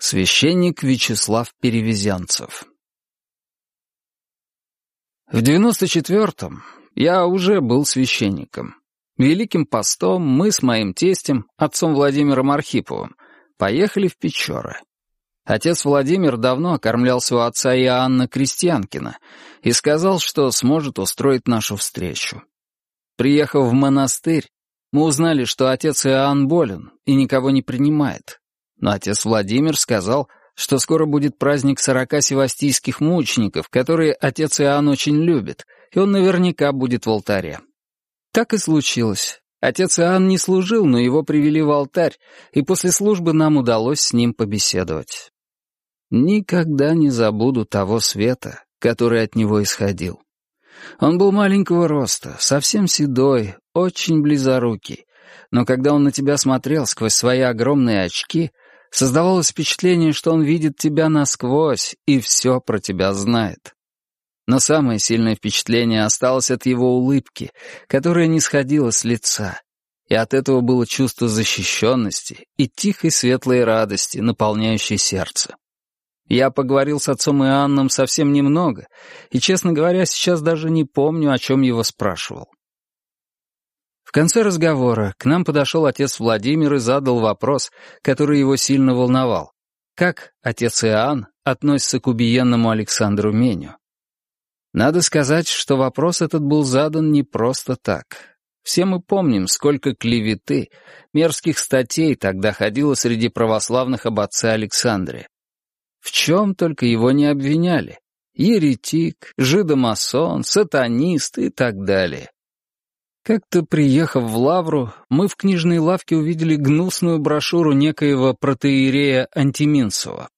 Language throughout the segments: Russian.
Священник Вячеслав Перевезянцев В девяносто четвертом я уже был священником. Великим постом мы с моим тестем, отцом Владимиром Архиповым, поехали в Печоры. Отец Владимир давно окормлялся у отца Иоанна Крестьянкина и сказал, что сможет устроить нашу встречу. Приехав в монастырь, мы узнали, что отец Иоанн болен и никого не принимает. Но отец Владимир сказал, что скоро будет праздник сорока севастийских мучеников, которые отец Иоанн очень любит, и он наверняка будет в алтаре. Так и случилось. Отец Иоанн не служил, но его привели в алтарь, и после службы нам удалось с ним побеседовать. Никогда не забуду того света, который от него исходил. Он был маленького роста, совсем седой, очень близорукий, но когда он на тебя смотрел сквозь свои огромные очки, создавалось впечатление, что он видит тебя насквозь и все про тебя знает. Но самое сильное впечатление осталось от его улыбки, которая не сходила с лица, и от этого было чувство защищенности и тихой светлой радости, наполняющей сердце. Я поговорил с отцом Иоанном совсем немного, и, честно говоря, сейчас даже не помню, о чем его спрашивал. В конце разговора к нам подошел отец Владимир и задал вопрос, который его сильно волновал. Как отец Иоанн относится к убиенному Александру Меню? Надо сказать, что вопрос этот был задан не просто так. Все мы помним, сколько клеветы, мерзких статей тогда ходило среди православных об отце Александре. В чем только его не обвиняли. Еретик, жидомасон, сатанист и так далее. Как-то приехав в Лавру, мы в книжной лавке увидели гнусную брошюру некоего протеерея Антиминцева.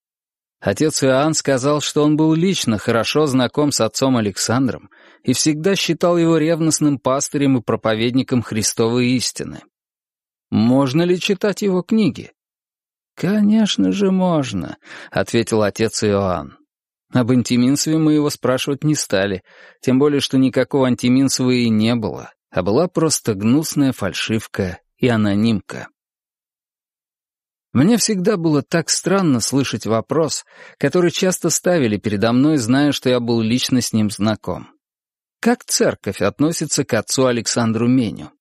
Отец Иоанн сказал, что он был лично хорошо знаком с отцом Александром и всегда считал его ревностным пастырем и проповедником Христовой истины. Можно ли читать его книги? «Конечно же можно», — ответил отец Иоанн. Об Антиминцеве мы его спрашивать не стали, тем более, что никакого Антиминцева и не было, а была просто гнусная фальшивка и анонимка. Мне всегда было так странно слышать вопрос, который часто ставили передо мной, зная, что я был лично с ним знаком. Как церковь относится к отцу Александру Меню?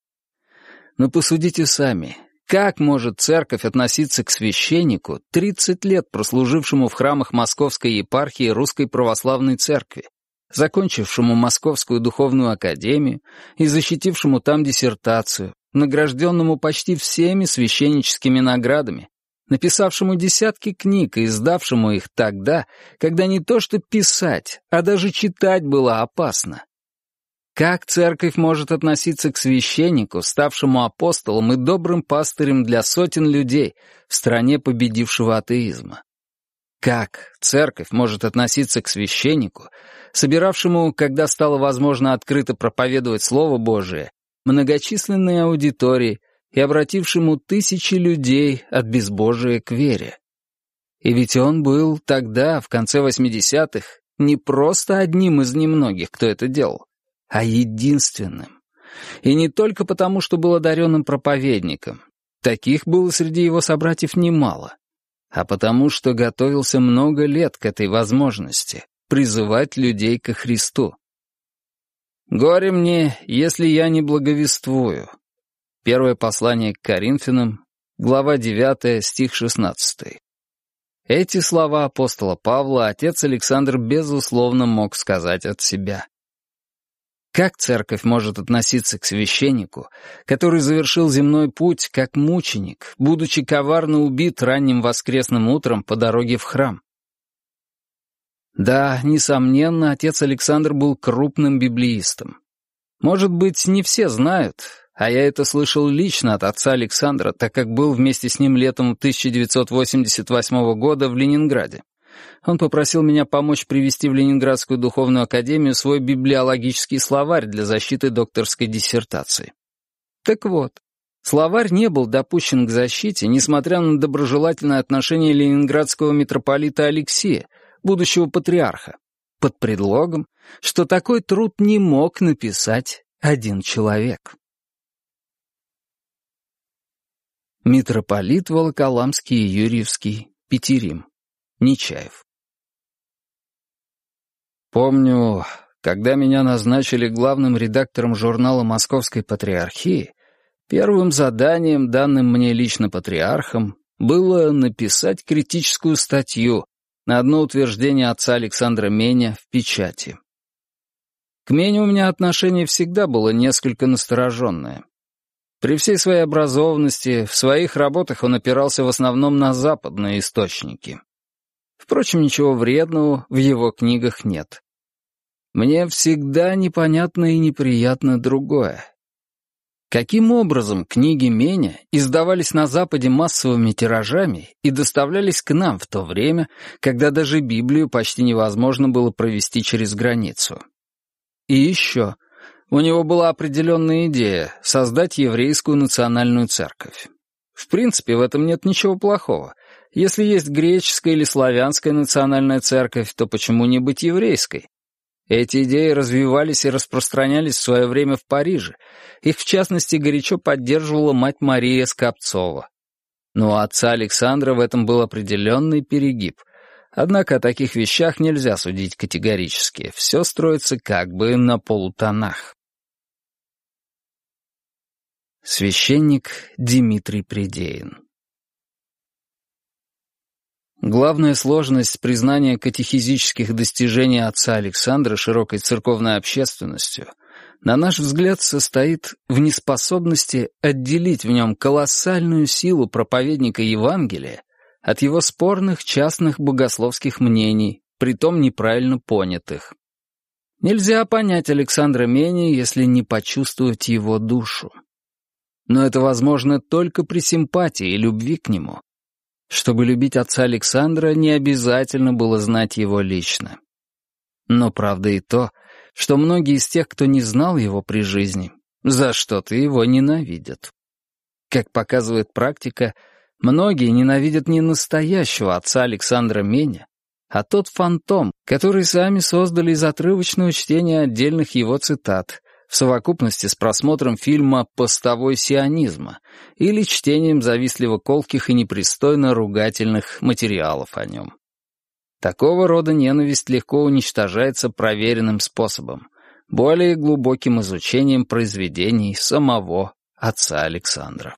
Но посудите сами, как может церковь относиться к священнику, 30 лет прослужившему в храмах Московской епархии Русской Православной Церкви, закончившему Московскую Духовную Академию и защитившему там диссертацию, награжденному почти всеми священническими наградами, написавшему десятки книг и издавшему их тогда, когда не то что писать, а даже читать было опасно, как церковь может относиться к священнику, ставшему апостолом и добрым пастырем для сотен людей в стране победившего атеизма? Как церковь может относиться к священнику, собиравшему, когда стало возможно открыто проповедовать Слово Божие, многочисленные аудитории и обратившему тысячи людей от безбожия к вере? И ведь он был тогда, в конце 80-х, не просто одним из немногих, кто это делал а единственным. И не только потому, что был одаренным проповедником. Таких было среди его собратьев немало. А потому, что готовился много лет к этой возможности призывать людей ко Христу. «Горе мне, если я не благовествую». Первое послание к Коринфянам, глава 9, стих 16. Эти слова апостола Павла отец Александр безусловно мог сказать от себя. Как церковь может относиться к священнику, который завершил земной путь как мученик, будучи коварно убит ранним воскресным утром по дороге в храм? Да, несомненно, отец Александр был крупным библеистом. Может быть, не все знают, а я это слышал лично от отца Александра, так как был вместе с ним летом 1988 года в Ленинграде. Он попросил меня помочь привести в Ленинградскую духовную академию свой библиологический словарь для защиты докторской диссертации. Так вот, словарь не был допущен к защите, несмотря на доброжелательное отношение ленинградского митрополита Алексея, будущего патриарха, под предлогом, что такой труд не мог написать один человек. Митрополит Волоколамский и Юрьевский, Петерим. Нечаев. Помню, когда меня назначили главным редактором журнала «Московской патриархии», первым заданием, данным мне лично патриархом, было написать критическую статью на одно утверждение отца Александра Меня в печати. К Мене у меня отношение всегда было несколько настороженное. При всей своей образованности в своих работах он опирался в основном на западные источники. Впрочем, ничего вредного в его книгах нет. Мне всегда непонятно и неприятно другое. Каким образом книги Меня издавались на Западе массовыми тиражами и доставлялись к нам в то время, когда даже Библию почти невозможно было провести через границу? И еще, у него была определенная идея — создать еврейскую национальную церковь. В принципе, в этом нет ничего плохого. Если есть греческая или славянская национальная церковь, то почему не быть еврейской? Эти идеи развивались и распространялись в свое время в Париже. Их, в частности, горячо поддерживала мать Мария Скопцова. Но у отца Александра в этом был определенный перегиб. Однако о таких вещах нельзя судить категорически. Все строится как бы на полутонах. Священник Дмитрий Придеин Главная сложность признания катехизических достижений отца Александра широкой церковной общественностью, на наш взгляд, состоит в неспособности отделить в нем колоссальную силу проповедника Евангелия от его спорных частных богословских мнений, притом неправильно понятых. Нельзя понять Александра Мени, если не почувствовать его душу. Но это возможно только при симпатии и любви к нему. Чтобы любить отца Александра, не обязательно было знать его лично. Но правда и то, что многие из тех, кто не знал его при жизни, за что-то его ненавидят. Как показывает практика, Многие ненавидят не настоящего отца Александра Меня, а тот фантом, который сами создали из отрывочного чтения отдельных его цитат, в совокупности с просмотром фильма «Постовой сионизма» или чтением завистливо-колких и непристойно ругательных материалов о нем. Такого рода ненависть легко уничтожается проверенным способом, более глубоким изучением произведений самого отца Александра.